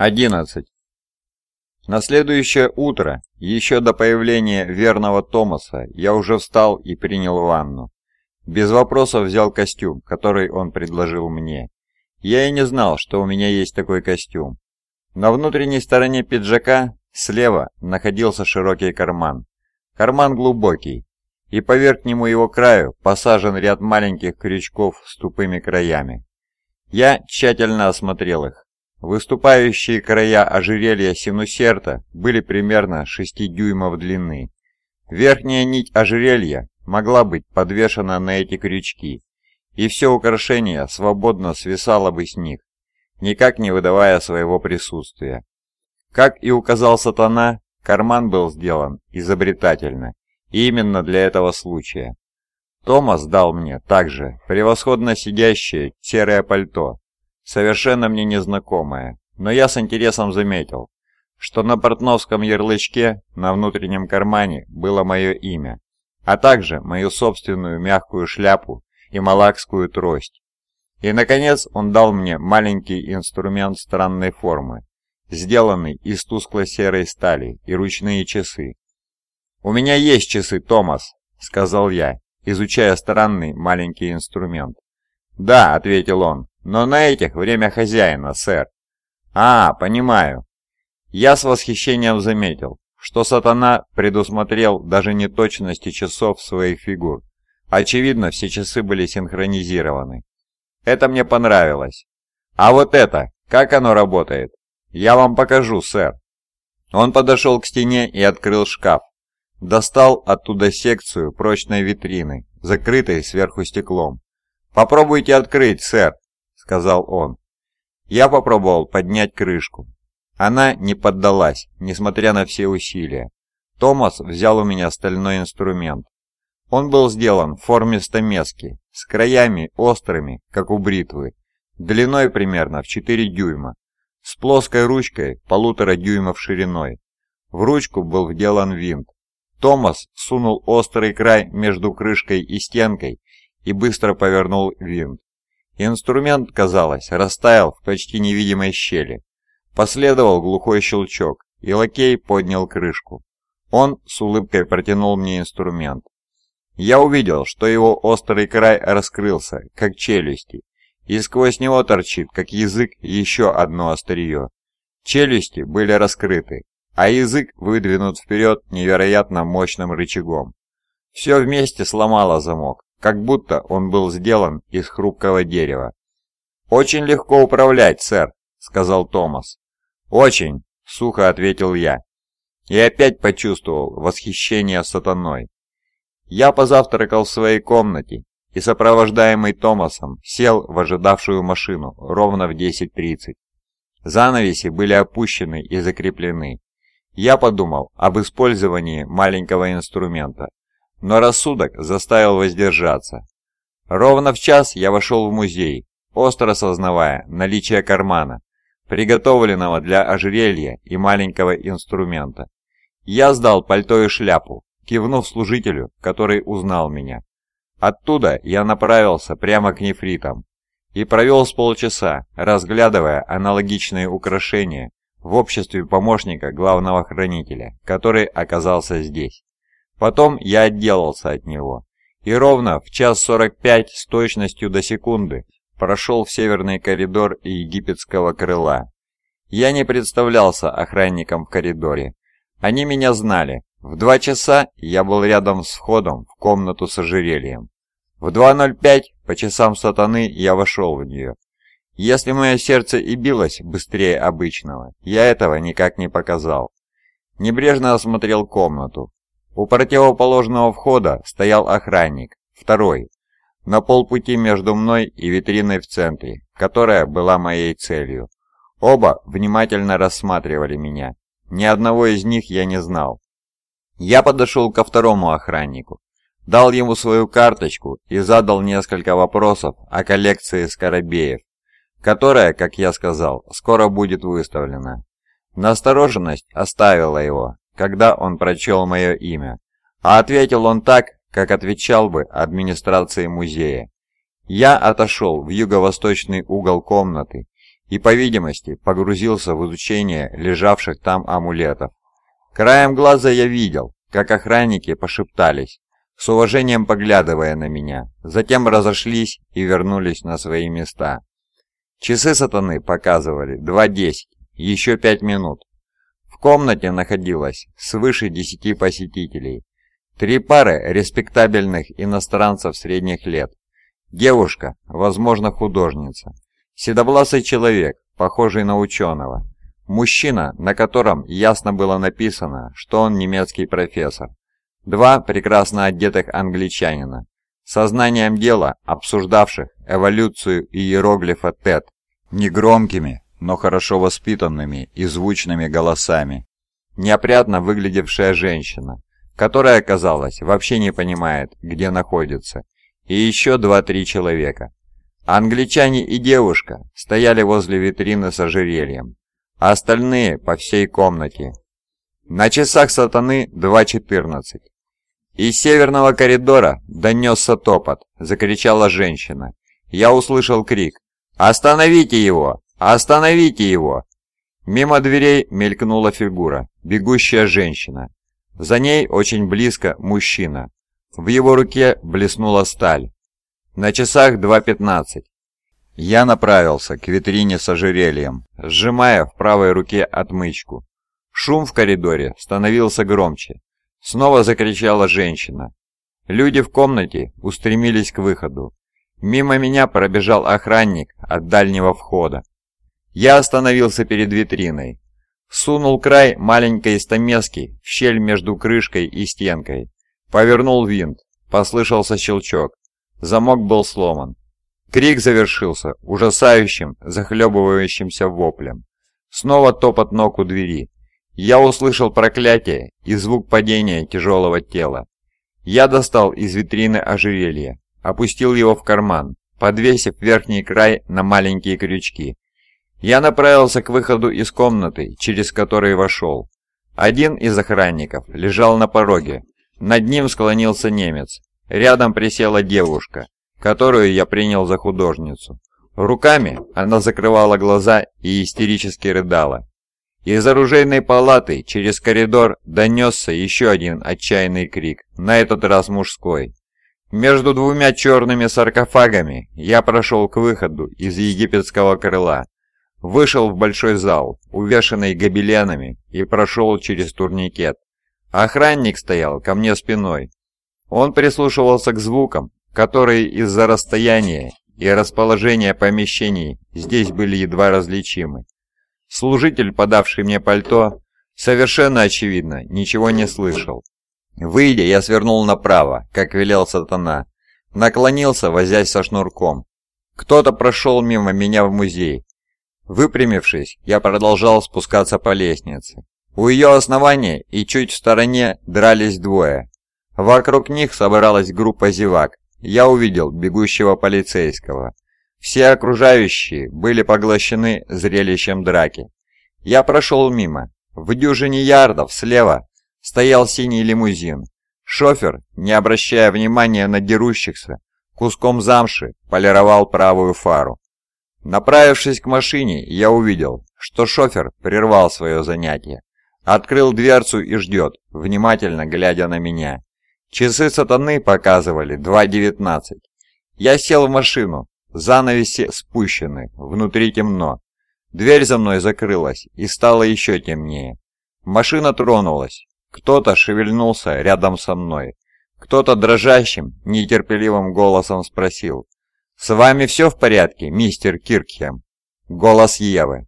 11. На следующее утро, еще до появления верного Томаса, я уже встал и принял ванну. Без вопросов взял костюм, который он предложил мне. Я и не знал, что у меня есть такой костюм. На внутренней стороне пиджака, слева, находился широкий карман. Карман глубокий, и по верхнему его краю посажен ряд маленьких крючков с тупыми краями. Я тщательно осмотрел их. Выступающие края ожерелья синусерта были примерно 6 дюймов длины. Верхняя нить ожерелья могла быть подвешена на эти крючки, и все украшение свободно свисало бы с них, никак не выдавая своего присутствия. Как и указал сатана, карман был сделан изобретательно, и именно для этого случая. Томас дал мне также превосходно сидящее серое пальто совершенно мне незнакомое, но я с интересом заметил, что на портновском ярлычке на внутреннем кармане было мое имя, а также мою собственную мягкую шляпу и малакскую трость. И, наконец, он дал мне маленький инструмент странной формы, сделанный из тускло-серой стали и ручные часы. «У меня есть часы, Томас», — сказал я, изучая странный маленький инструмент. «Да», — ответил он, но на этих время хозяина, сэр. А, понимаю. Я с восхищением заметил, что сатана предусмотрел даже неточности часов своих фигур. Очевидно, все часы были синхронизированы. Это мне понравилось. А вот это, как оно работает? Я вам покажу, сэр. Он подошел к стене и открыл шкаф. Достал оттуда секцию прочной витрины, закрытой сверху стеклом. «Попробуйте открыть, сэр», сказал он. Я попробовал поднять крышку. Она не поддалась, несмотря на все усилия. Томас взял у меня стальной инструмент. Он был сделан в форме стамески, с краями острыми, как у бритвы, длиной примерно в 4 дюйма, с плоской ручкой полутора дюймов шириной. В ручку был вделан винт. Томас сунул острый край между крышкой и стенкой и быстро повернул винт инструмент, казалось, растаял в почти невидимой щели. Последовал глухой щелчок, и лакей поднял крышку. Он с улыбкой протянул мне инструмент. Я увидел, что его острый край раскрылся, как челюсти, и сквозь него торчит, как язык, еще одно острие. Челюсти были раскрыты, а язык выдвинут вперед невероятно мощным рычагом. Все вместе сломало замок, как будто он был сделан из хрупкого дерева. «Очень легко управлять, сэр», — сказал Томас. «Очень», — сухо ответил я. И опять почувствовал восхищение сатаной. Я позавтракал в своей комнате и, сопровождаемый Томасом, сел в ожидавшую машину ровно в 10.30. Занавеси были опущены и закреплены. Я подумал об использовании маленького инструмента, но рассудок заставил воздержаться. Ровно в час я вошел в музей, остро осознавая наличие кармана, приготовленного для ожерелья и маленького инструмента. Я сдал пальто и шляпу, кивнув служителю, который узнал меня. Оттуда я направился прямо к нефритам и провел с полчаса, разглядывая аналогичные украшения в обществе помощника главного хранителя, который оказался здесь. Потом я отделался от него. И ровно в час 45 с точностью до секунды прошел в северный коридор египетского крыла. Я не представлялся охранником в коридоре. Они меня знали. В два часа я был рядом с входом в комнату с ожерельем. В 2.05 по часам сатаны я вошел в нее. Если мое сердце и билось быстрее обычного, я этого никак не показал. Небрежно осмотрел комнату. У противоположного входа стоял охранник, второй, на полпути между мной и витриной в центре, которая была моей целью. Оба внимательно рассматривали меня. Ни одного из них я не знал. Я подошел ко второму охраннику, дал ему свою карточку и задал несколько вопросов о коллекции скоробеев, которая, как я сказал, скоро будет выставлена. Настороженность оставила его, когда он прочел мое имя. А ответил он так, как отвечал бы администрации музея. Я отошел в юго-восточный угол комнаты и, по видимости, погрузился в изучение лежавших там амулетов. Краем глаза я видел, как охранники пошептались, с уважением поглядывая на меня, затем разошлись и вернулись на свои места. Часы сатаны показывали 2.10, еще 5 минут комнате находилось свыше 10 посетителей. Три пары респектабельных иностранцев средних лет. Девушка, возможно, художница. Седовласый человек, похожий на ученого. Мужчина, на котором ясно было написано, что он немецкий профессор. Два прекрасно одетых англичанина. Сознанием дела, обсуждавших эволюцию и иероглифа ТЭТ, негромкими, но хорошо воспитанными и звучными голосами. Неопрятно выглядевшая женщина, которая, казалось, вообще не понимает, где находится, и еще два-три человека. Англичане и девушка стояли возле витрины с ожерельем, а остальные по всей комнате. На часах сатаны 2.14. Из северного коридора донесся топот, закричала женщина. Я услышал крик «Остановите его!» «Остановите его!» Мимо дверей мелькнула фигура, бегущая женщина. За ней очень близко мужчина. В его руке блеснула сталь. На часах 2.15. Я направился к витрине с ожерельем, сжимая в правой руке отмычку. Шум в коридоре становился громче. Снова закричала женщина. Люди в комнате устремились к выходу. Мимо меня пробежал охранник от дальнего входа. Я остановился перед витриной. Сунул край маленькой стамески в щель между крышкой и стенкой. Повернул винт. Послышался щелчок. Замок был сломан. Крик завершился ужасающим, захлебывающимся воплем. Снова топот ног у двери. Я услышал проклятие и звук падения тяжелого тела. Я достал из витрины ожерелье, опустил его в карман, подвесив верхний край на маленькие крючки. Я направился к выходу из комнаты, через который вошел. Один из охранников лежал на пороге. Над ним склонился немец. Рядом присела девушка, которую я принял за художницу. Руками она закрывала глаза и истерически рыдала. Из оружейной палаты через коридор донесся еще один отчаянный крик, на этот раз мужской. Между двумя черными саркофагами я прошел к выходу из египетского крыла, вышел в большой зал, увешанный гобеленами, и прошел через турникет. Охранник стоял ко мне спиной. Он прислушивался к звукам, которые из-за расстояния и расположения помещений здесь были едва различимы. Служитель, подавший мне пальто, совершенно очевидно, ничего не слышал. Выйдя, я свернул направо, как велел сатана. Наклонился, возясь со шнурком. Кто-то прошел мимо меня в музей, Выпрямившись, я продолжал спускаться по лестнице. У ее основания и чуть в стороне дрались двое. Вокруг них собралась группа зевак. Я увидел бегущего полицейского. Все окружающие были поглощены зрелищем драки. Я прошел мимо. В дюжине ярдов слева стоял синий лимузин. Шофер, не обращая внимания на дерущихся, куском замши полировал правую фару. Направившись к машине, я увидел, что шофер прервал свое занятие. Открыл дверцу и ждет, внимательно глядя на меня. Часы сатаны показывали 2.19. Я сел в машину, занавеси спущены, внутри темно. Дверь за мной закрылась и стало еще темнее. Машина тронулась. Кто-то шевельнулся рядом со мной. Кто-то дрожащим, нетерпеливым голосом спросил – «С вами все в порядке, мистер Киркхем?» Голос Евы.